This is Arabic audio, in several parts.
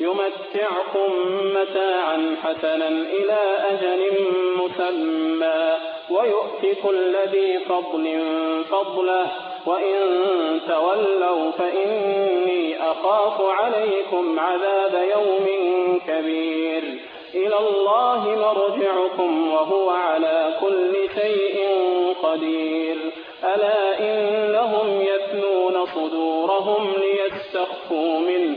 يمتعكم متاعا حسنا إلى أجل مسمى ويؤتي كل ذي فضل فضله وإن تولوا فإني أخاف عليكم عذاب يوم كبير. إلى الله مرجعكم وهو على كل شيء قدير. ألا إنهم يثنون صدورهم ليستخفوا منه؟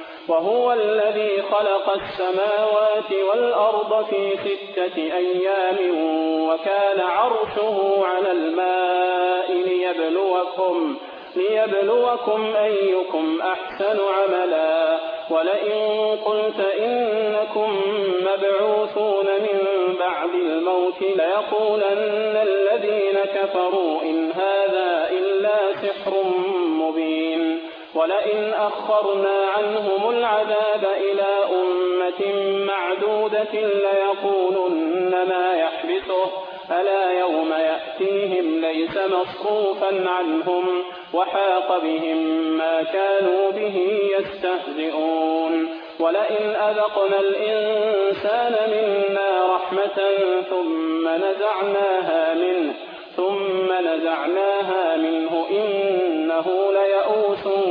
وهو الذي خلق السماوات والأرض في ستة أيام وكان عرشه على الماء ليبلوكم ليبلوكم أيكم أحسن عملا. ولئن قلت إنكم مبعوثون من بعد الموت ليقولن الذين كفروا إن هذا إلا سحر مبين. ولئن أخرنا عنهم العذاب إلى أمة معدودة ليقولن ما يحبسه ألا يوم يأتيهم ليس مصروفا عنهم وحاق بهم ما كانوا به يستهزئون. ولئن أذقنا الإنسان منا رحمة ثم نزعناها منه ثم نزعناها منه إنه ليئوس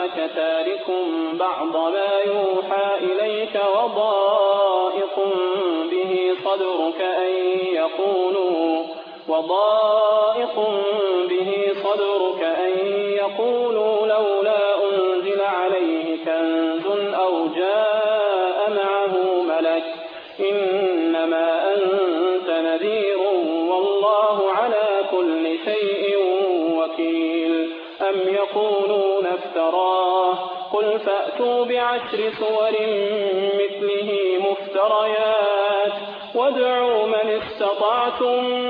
فلعلك تارك بعض ما يوحى إليك وضائق به صدرك أن يقولوا وضائق به صدرك أن يقولوا بعشر صور مثله مفتريات. وادعوا من استطعتم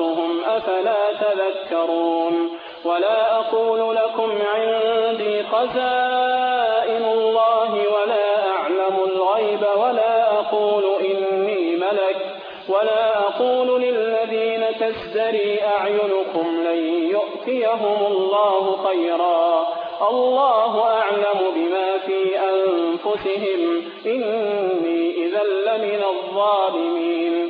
طردتهم أفلا تذكرون ولا أقول لكم عندي خزائن الله ولا أعلم الغيب ولا أقول إني ملك ولا أقول للذين تزدري أعينكم لن يؤتيهم الله خيرا الله أعلم بما في أنفسهم إني إذا لمن الظالمين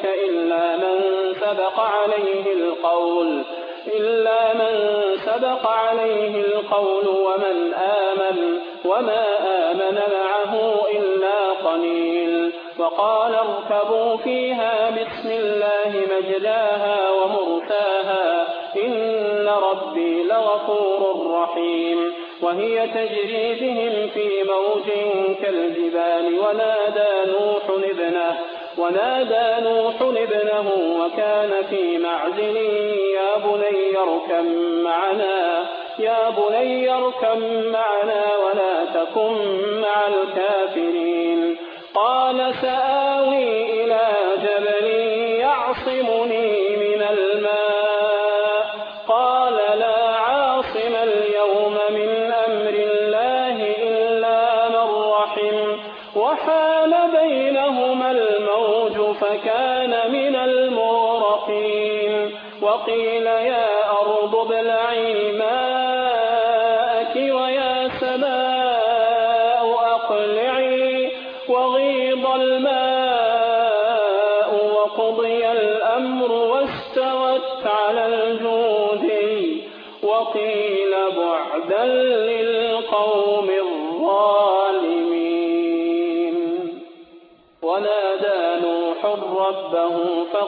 وأهلك إلا من سبق عليه القول إلا من سبق عليه القول ومن آمن وما آمن معه إلا قليل. وقال اركبوا فيها بسم الله مجلاها ومرساها إن ربي لغفور رحيم. وهي تجري بهم في موج كالجبال ونادى نوح ابنه ونادى نوح ابنه وكان في معزل يا بني اركب معنا يا بني اركب معنا ولا تكن مع الكافرين. قال سآوي وحال بينهما الموج فكان من المغرقين. وقيل يا أرض ابلعي ماءك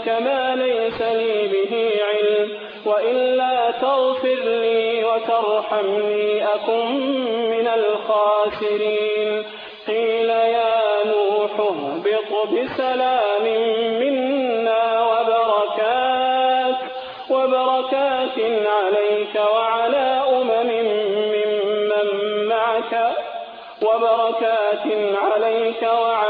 أسألك ما ليس لي به علم وإلا تغفر لي وترحمني أكن من الخاسرين. قيل يا نوح اهبط بسلام منا وبركات وبركات عليك وعلى أمم ممن معك وبركات عليك وعلى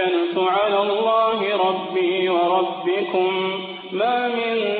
توكلت على الله ربي وربكم. ما من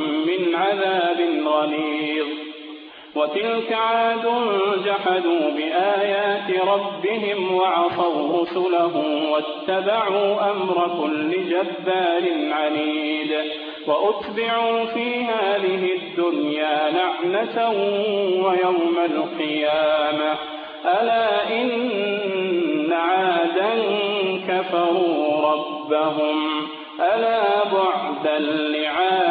من عذاب غليظ. وتلك عاد جحدوا بآيات ربهم وعصوا رسله واتبعوا أمر كل جبار عنيد. وأتبعوا في هذه الدنيا لعنة ويوم القيامة. ألا إن عادا كفروا ربهم. ألا بعدا لعاد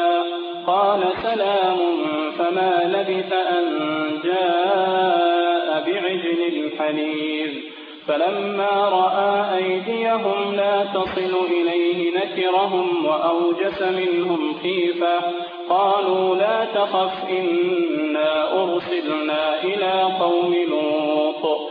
قال سلام فما لبث أن جاء بعجل حنيذ فلما رأى أيديهم لا تصل إليه نكرهم وأوجس منهم خيفة قالوا لا تخف إنا أرسلنا إلى قوم لوط.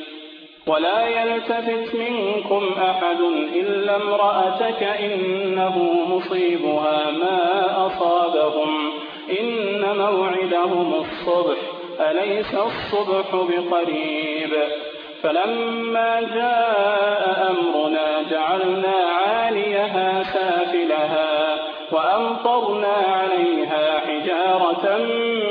ولا يلتفت منكم أحد إلا امرأتك إنه مصيبها ما أصابهم إن موعدهم الصبح أليس الصبح بقريب فلما جاء أمرنا جعلنا عاليها سافلها وأمطرنا عليها حجارة من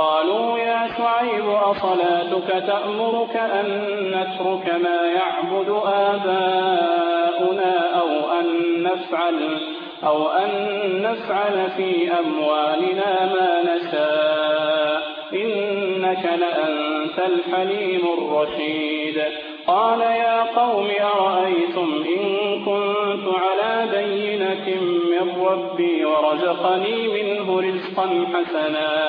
قالوا يا شعيب أصلاتك تأمرك أن نترك ما يعبد آباؤنا أو أن نفعل أو أن نفعل في أموالنا ما نشاء. إنك لأنت الحليم الرشيد. قال يا قوم أرأيتم إن كنت على بينة من ربي ورزقني منه رزقا حسنا؟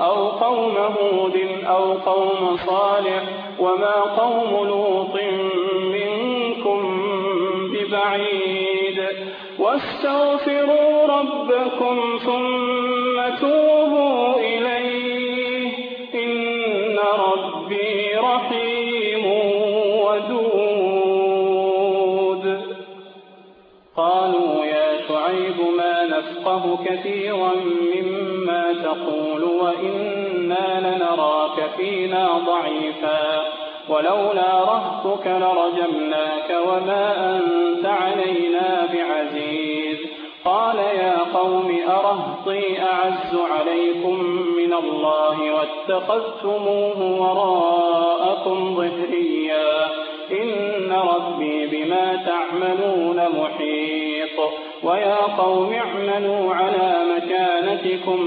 أو قوم هود أو قوم صالح وما قوم لوط منكم ببعيد. واستغفروا ربكم ثم توبوا إليه. إن ربي رحيم ودود. قالوا يا شعيب ما نفقه كثيرا مما تقول وإنا لنراك فينا ضعيفا ولولا رهتك لرجمناك وما أنت علينا بعزيز قال يا قوم أرهطي أعز عليكم من الله واتخذتموه وراءكم ظهريا إن ربي بما تعملون محيط ويا قوم اعملوا على مكانتكم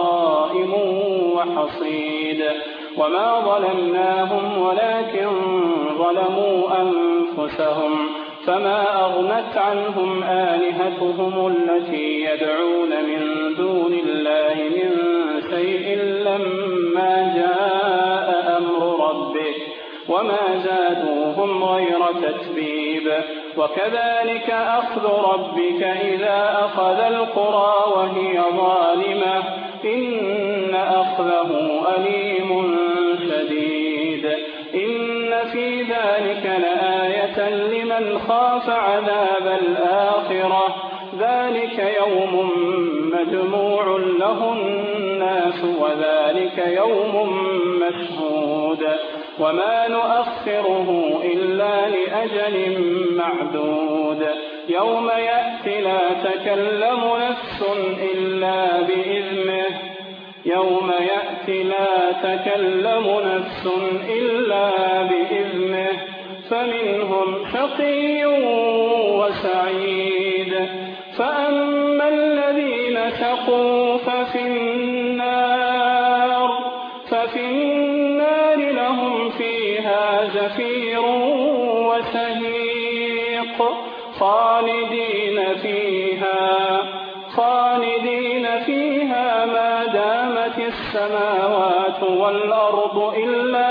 وما ظلمناهم ولكن ظلموا أنفسهم فما أغنت عنهم آلهتهم التي يدعون من دون الله من شيء لما جاء أمر ربك وما زادوهم غير تتبيب وكذلك أخذ ربك إذا أخذ القرى وهي ظالمة إن أخذه أليم لمن خاف عذاب الآخرة. ذلك يوم مجموع له الناس وذلك يوم مشهود. وما نؤخره إلا لأجل معدود. يوم يأتي لا تكلم نفس إلا بإذنه. يوم يأتي لا تكلم نفس إلا بإذنه. فمنهم شقي وسعيد. فأما الذين شقوا ففي النار ففي النار لهم فيها زفير وسهيق خالدين فيها خالدين فيها ما دامت السماوات والأرض إلا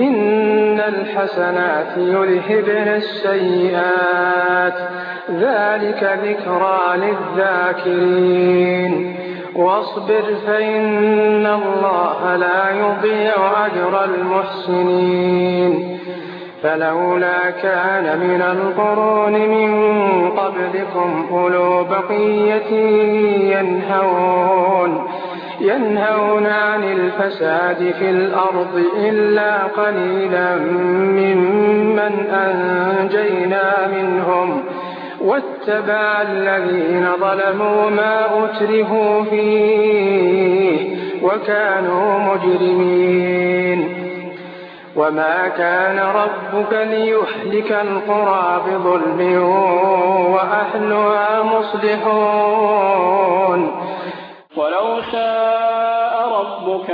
إن الحسنات يذهبن السيئات. ذلك ذكرى للذاكرين. واصبر فإن الله لا يضيع أجر المحسنين. فلولا كان من القرون من قبلكم أولو بقية ينهون. ينهون عن الفساد في الأرض إلا قليلا ممن أنجينا منهم. واتبع الذين ظلموا ما أترهوا فيه وكانوا مجرمين. وما كان ربك ليهلك القرى بظلم وأهلها مصلحون.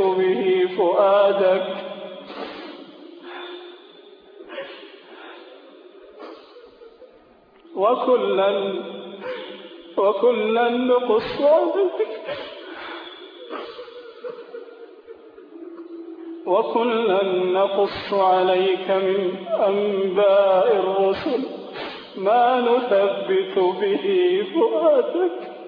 به فؤادك. وكلا وكلا نقص. عليك وكلا نقص عليك من أنباء الرسل. ما نثبت به فؤادك.